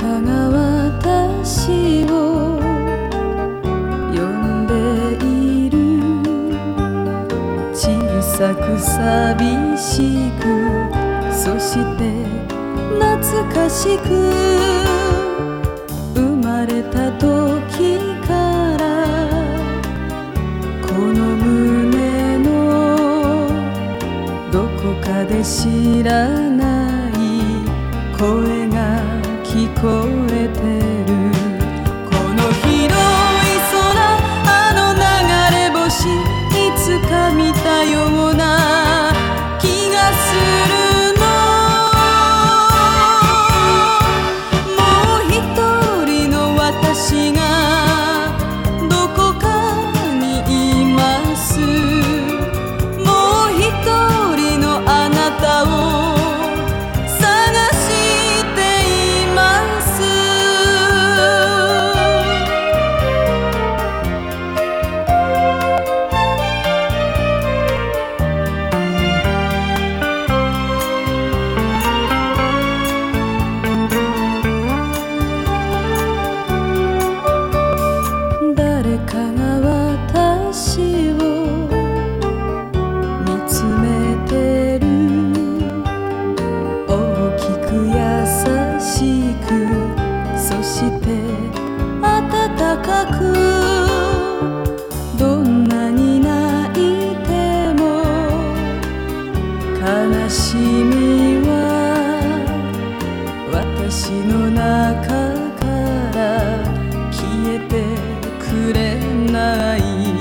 たが私を呼んでいる。小さく寂しくそして懐かしく生まれた時からこの胸のどこかで知らない声が聞こえてくれない